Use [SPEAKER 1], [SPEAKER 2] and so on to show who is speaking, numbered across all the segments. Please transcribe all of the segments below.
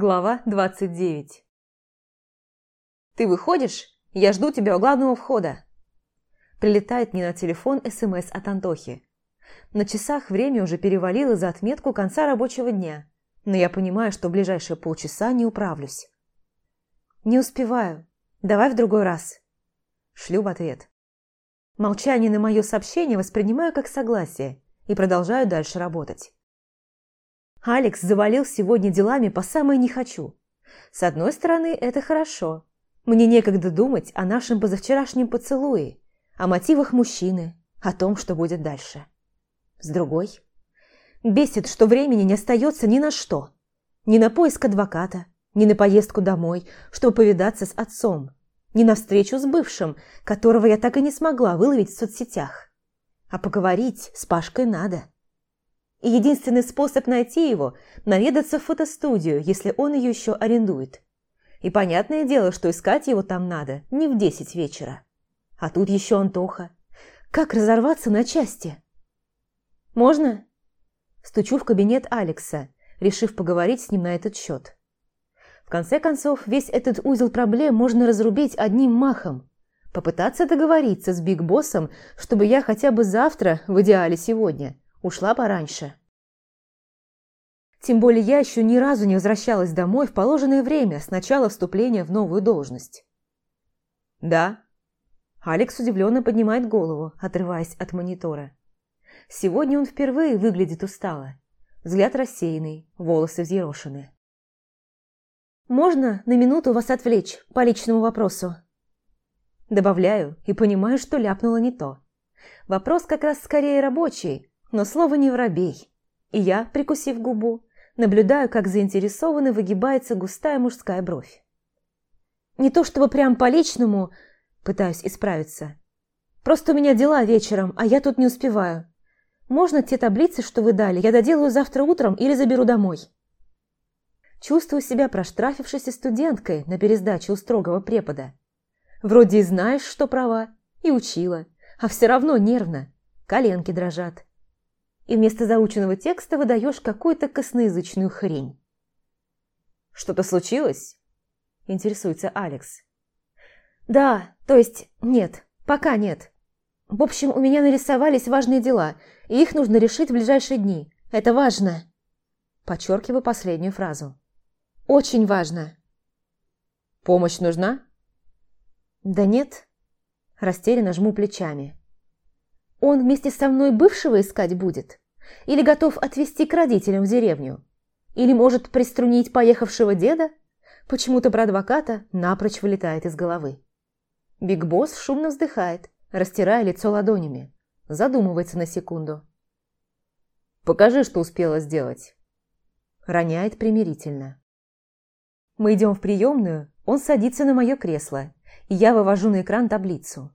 [SPEAKER 1] Глава 29 «Ты выходишь? Я жду тебя у главного входа!» Прилетает мне на телефон СМС от Антохи. На часах время уже перевалило за отметку конца рабочего дня, но я понимаю, что в ближайшие полчаса не управлюсь. «Не успеваю. Давай в другой раз». Шлю в ответ. Молчание на мое сообщение воспринимаю как согласие и продолжаю дальше работать. Алекс завалил сегодня делами по самое не хочу. С одной стороны, это хорошо. Мне некогда думать о нашем позавчерашнем поцелуе, о мотивах мужчины, о том, что будет дальше. С другой, бесит, что времени не остается ни на что. Ни на поиск адвоката, ни на поездку домой, чтобы повидаться с отцом, ни на встречу с бывшим, которого я так и не смогла выловить в соцсетях. А поговорить с Пашкой надо. И единственный способ найти его – наведаться в фотостудию, если он ее еще арендует. И понятное дело, что искать его там надо не в десять вечера. А тут еще Антоха. Как разорваться на части? «Можно?» Стучу в кабинет Алекса, решив поговорить с ним на этот счет. В конце концов, весь этот узел проблем можно разрубить одним махом. Попытаться договориться с Биг Боссом, чтобы я хотя бы завтра, в идеале сегодня, ушла пораньше. Тем более я еще ни разу не возвращалась домой в положенное время с начала вступления в новую должность. «Да». Алекс удивленно поднимает голову, отрываясь от монитора. Сегодня он впервые выглядит устало. Взгляд рассеянный, волосы взъерошены. «Можно на минуту вас отвлечь по личному вопросу?» Добавляю и понимаю, что ляпнула не то. Вопрос как раз скорее рабочий, но слово не воробей. И я, прикусив губу, наблюдаю, как заинтересованно выгибается густая мужская бровь. Не то чтобы прям по-личному, пытаюсь исправиться. Просто у меня дела вечером, а я тут не успеваю. Можно те таблицы, что вы дали, я доделаю завтра утром или заберу домой. Чувствую себя проштрафившейся студенткой на пересдаче у строгого препода. Вроде и знаешь, что права, и учила, а все равно нервно, коленки дрожат и вместо заученного текста выдаешь какую-то косноязычную хрень. «Что-то случилось?» – интересуется Алекс. «Да, то есть нет, пока нет. В общем, у меня нарисовались важные дела, и их нужно решить в ближайшие дни. Это важно!» Подчеркиваю последнюю фразу. «Очень важно!» «Помощь нужна?» «Да нет». Растерянно жму плечами. Он вместе со мной бывшего искать будет? Или готов отвезти к родителям в деревню? Или может приструнить поехавшего деда? Почему-то про адвоката напрочь вылетает из головы. Биг Босс шумно вздыхает, растирая лицо ладонями. Задумывается на секунду. «Покажи, что успела сделать». Роняет примирительно. Мы идем в приемную, он садится на мое кресло, и я вывожу на экран таблицу.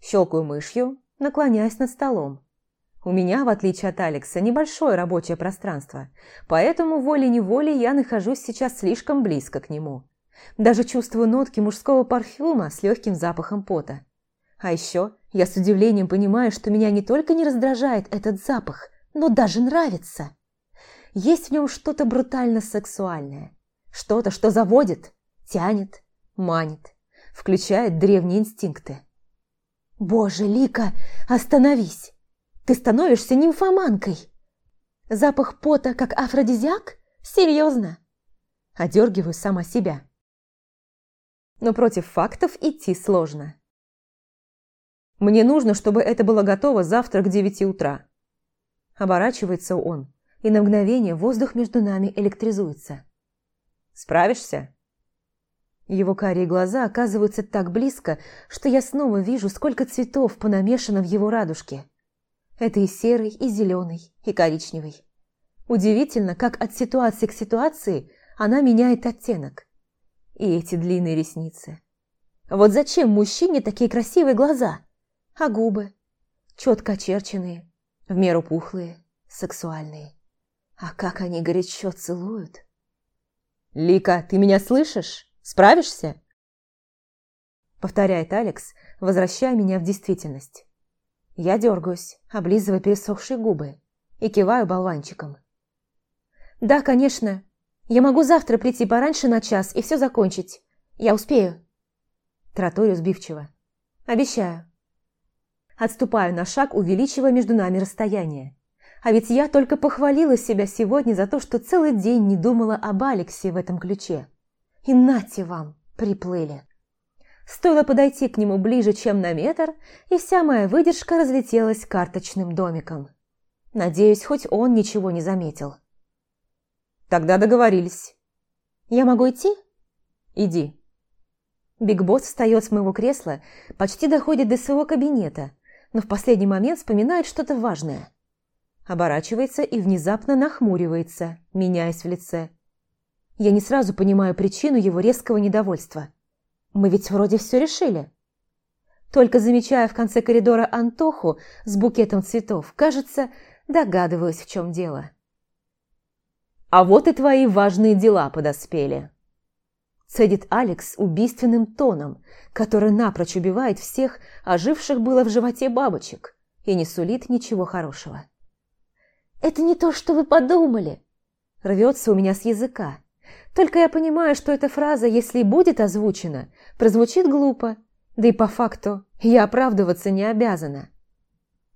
[SPEAKER 1] Щелкаю мышью, наклоняясь над столом. У меня, в отличие от Алекса, небольшое рабочее пространство, поэтому волей-неволей я нахожусь сейчас слишком близко к нему. Даже чувствую нотки мужского парфюма с легким запахом пота. А еще я с удивлением понимаю, что меня не только не раздражает этот запах, но даже нравится. Есть в нем что-то брутально сексуальное. Что-то, что заводит, тянет, манит, включает древние инстинкты. «Боже, Лика, остановись! Ты становишься нимфоманкой!» «Запах пота как афродизиак? Серьезно?» Одергиваю сама себя. Но против фактов идти сложно. «Мне нужно, чтобы это было готово завтра к девяти утра». Оборачивается он, и на мгновение воздух между нами электризуется. «Справишься?» Его карие глаза оказываются так близко, что я снова вижу, сколько цветов понамешано в его радужке. Это и серый, и зеленый, и коричневый. Удивительно, как от ситуации к ситуации она меняет оттенок. И эти длинные ресницы. Вот зачем мужчине такие красивые глаза? А губы? Четко очерченные, в меру пухлые, сексуальные. А как они горячо целуют. «Лика, ты меня слышишь?» Справишься?» Повторяет Алекс, возвращая меня в действительность. Я дергаюсь, облизывая пересохшие губы, и киваю болванчиком. «Да, конечно. Я могу завтра прийти пораньше на час и все закончить. Я успею. Траторию сбивчиво. Обещаю. Отступаю на шаг, увеличивая между нами расстояние. А ведь я только похвалила себя сегодня за то, что целый день не думала об Алексе в этом ключе. И нате вам, приплыли. Стоило подойти к нему ближе, чем на метр, и вся моя выдержка разлетелась карточным домиком. Надеюсь, хоть он ничего не заметил. Тогда договорились. Я могу идти? Иди. Биг Босс встает с моего кресла, почти доходит до своего кабинета, но в последний момент вспоминает что-то важное. Оборачивается и внезапно нахмуривается, меняясь в лице. Я не сразу понимаю причину его резкого недовольства. Мы ведь вроде все решили. Только замечая в конце коридора Антоху с букетом цветов, кажется, догадываюсь, в чем дело. «А вот и твои важные дела подоспели», цедит Алекс убийственным тоном, который напрочь убивает всех оживших было в животе бабочек и не сулит ничего хорошего. «Это не то, что вы подумали!» Рвется у меня с языка. Только я понимаю, что эта фраза, если и будет озвучена, прозвучит глупо, да и по факту я оправдываться не обязана.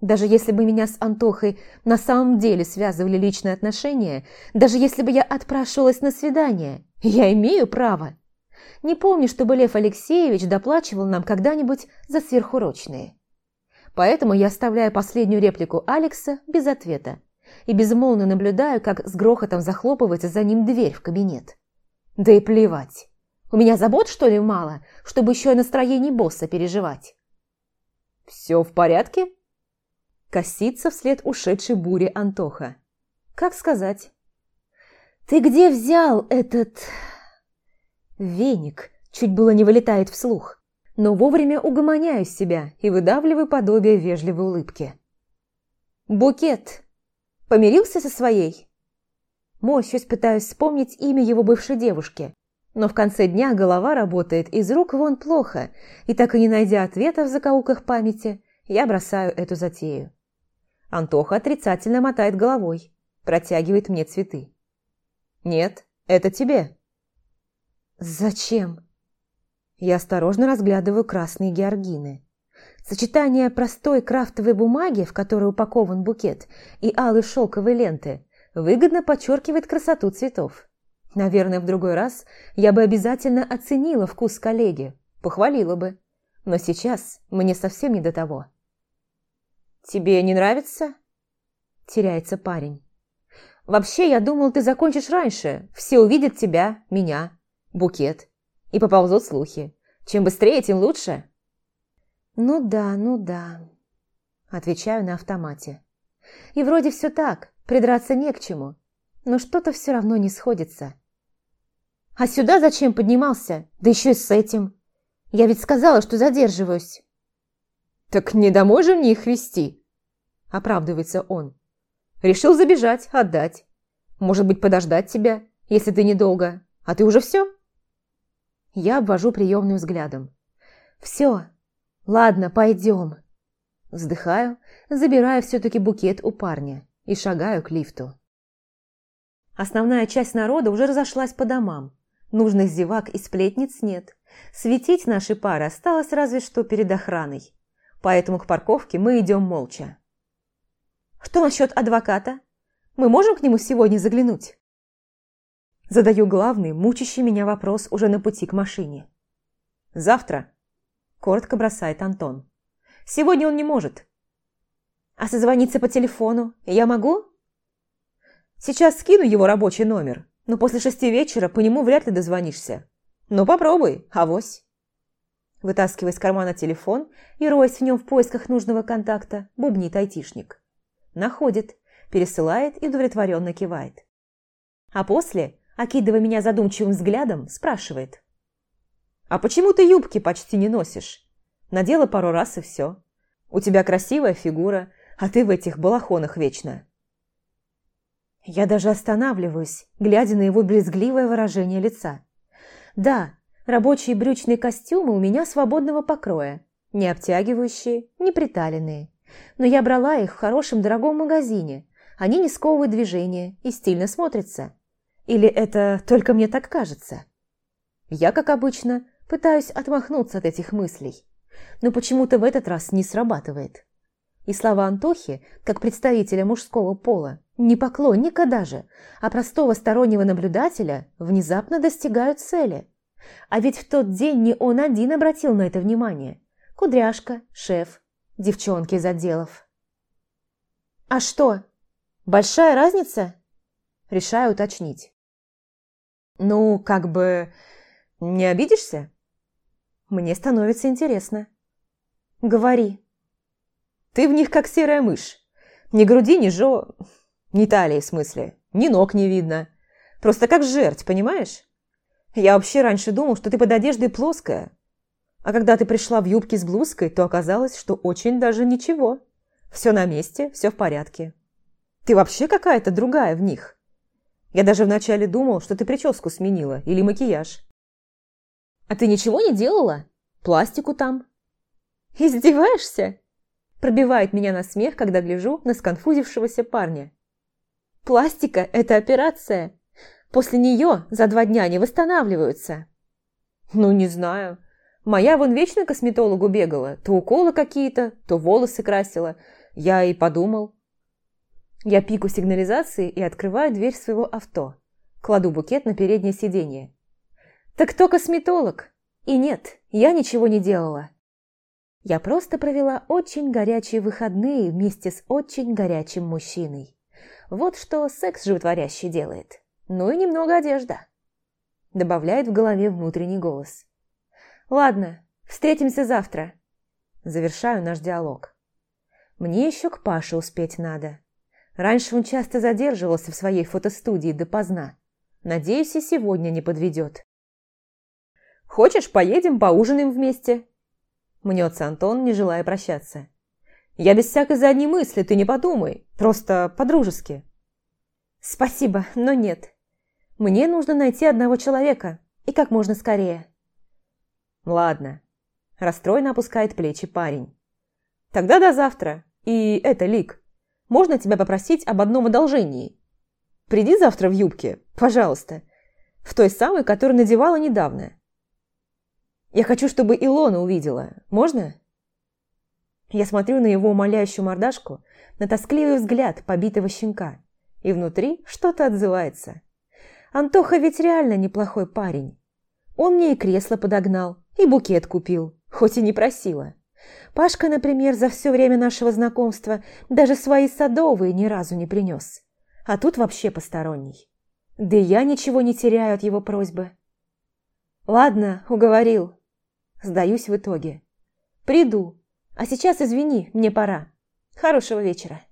[SPEAKER 1] Даже если бы меня с Антохой на самом деле связывали личные отношения, даже если бы я отпрашивалась на свидание, я имею право. Не помню, чтобы Лев Алексеевич доплачивал нам когда-нибудь за сверхурочные. Поэтому я оставляю последнюю реплику Алекса без ответа и безмолвно наблюдаю, как с грохотом захлопывается за ним дверь в кабинет. Да и плевать. У меня забот, что ли, мало, чтобы еще и настроение босса переживать? «Все в порядке?» Косится вслед ушедшей буре Антоха. «Как сказать?» «Ты где взял этот...» Веник чуть было не вылетает вслух, но вовремя угомоняю себя и выдавливаю подобие вежливой улыбки. «Букет!» Помирился со своей?» Морщусь, пытаюсь вспомнить имя его бывшей девушки. Но в конце дня голова работает из рук вон плохо, и так и не найдя ответа в закоулках памяти, я бросаю эту затею. Антоха отрицательно мотает головой, протягивает мне цветы. «Нет, это тебе». «Зачем?» Я осторожно разглядываю красные георгины. Сочетание простой крафтовой бумаги, в которой упакован букет, и алой шелковой ленты выгодно подчеркивает красоту цветов. Наверное, в другой раз я бы обязательно оценила вкус коллеги, похвалила бы. Но сейчас мне совсем не до того. «Тебе не нравится?» Теряется парень. «Вообще, я думал, ты закончишь раньше. Все увидят тебя, меня, букет. И поползут слухи. Чем быстрее, тем лучше». «Ну да, ну да», – отвечаю на автомате. И вроде все так, придраться не к чему, но что-то все равно не сходится. «А сюда зачем поднимался? Да еще и с этим. Я ведь сказала, что задерживаюсь». «Так не домой же мне их везти?» – оправдывается он. «Решил забежать, отдать. Может быть, подождать тебя, если ты недолго. А ты уже все?» Я обвожу приемным взглядом. «Все, «Ладно, пойдем». Вздыхаю, забираю все-таки букет у парня и шагаю к лифту. Основная часть народа уже разошлась по домам. Нужных зевак и сплетниц нет. Светить нашей пары осталось разве что перед охраной. Поэтому к парковке мы идем молча. «Что насчет адвоката? Мы можем к нему сегодня заглянуть?» Задаю главный, мучащий меня вопрос уже на пути к машине. «Завтра», Коротко бросает Антон. Сегодня он не может. А созвониться по телефону я могу? Сейчас скину его рабочий номер, но после шести вечера по нему вряд ли дозвонишься. Ну попробуй, авось. Вытаскивая из кармана телефон и роясь в нем в поисках нужного контакта, бубнит айтишник. Находит, пересылает и удовлетворенно кивает. А после, окидывая меня задумчивым взглядом, спрашивает. «А почему ты юбки почти не носишь? Надела пару раз и все. У тебя красивая фигура, а ты в этих балахонах вечно». Я даже останавливаюсь, глядя на его брезгливое выражение лица. Да, рабочие брючные костюмы у меня свободного покроя, не обтягивающие, не приталенные. Но я брала их в хорошем дорогом магазине, они не сковывают движения и стильно смотрятся. Или это только мне так кажется? Я, как обычно, пытаюсь отмахнуться от этих мыслей, но почему-то в этот раз не срабатывает. И слова Антохи, как представителя мужского пола, не поклонника даже, а простого стороннего наблюдателя, внезапно достигают цели. А ведь в тот день не он один обратил на это внимание. Кудряшка, шеф, девчонки из отделов. «А что, большая разница?» Решаю уточнить. «Ну, как бы... не обидишься?» Мне становится интересно. «Говори». «Ты в них как серая мышь. Ни груди, ни жо... ни талии, в смысле. Ни ног не видно. Просто как жерть, понимаешь? Я вообще раньше думал, что ты под одеждой плоская. А когда ты пришла в юбке с блузкой, то оказалось, что очень даже ничего. Все на месте, все в порядке. Ты вообще какая-то другая в них. Я даже вначале думал, что ты прическу сменила или макияж. А ты ничего не делала? Пластику там? Издеваешься? Пробивает меня на смех, когда гляжу на сконфузившегося парня. Пластика – это операция. После нее за два дня не восстанавливаются. Ну, не знаю. Моя вон вечно косметологу бегала. То уколы какие-то, то волосы красила. Я и подумал. Я пику сигнализации и открываю дверь своего авто. Кладу букет на переднее сиденье. «Так кто косметолог?» И нет, я ничего не делала. Я просто провела очень горячие выходные вместе с очень горячим мужчиной. Вот что секс животворящий делает. Ну и немного одежда. Добавляет в голове внутренний голос. Ладно, встретимся завтра. Завершаю наш диалог. Мне еще к Паше успеть надо. Раньше он часто задерживался в своей фотостудии допоздна. Надеюсь, и сегодня не подведет. «Хочешь, поедем, поужинаем вместе?» Мнется Антон, не желая прощаться. «Я без всякой задней мысли, ты не подумай. Просто по-дружески». «Спасибо, но нет. Мне нужно найти одного человека, и как можно скорее». «Ладно», – расстроенно опускает плечи парень. «Тогда до завтра. И это, Лик, можно тебя попросить об одном одолжении? Приди завтра в юбке, пожалуйста. В той самой, которую надевала недавно. Я хочу, чтобы Илона увидела. Можно? Я смотрю на его умоляющую мордашку, на тоскливый взгляд побитого щенка, и внутри что-то отзывается. Антоха ведь реально неплохой парень. Он мне и кресло подогнал, и букет купил, хоть и не просила. Пашка, например, за все время нашего знакомства даже свои садовые ни разу не принес. А тут вообще посторонний. Да я ничего не теряю от его просьбы. Ладно, уговорил. Сдаюсь в итоге. Приду. А сейчас извини, мне пора. Хорошего вечера.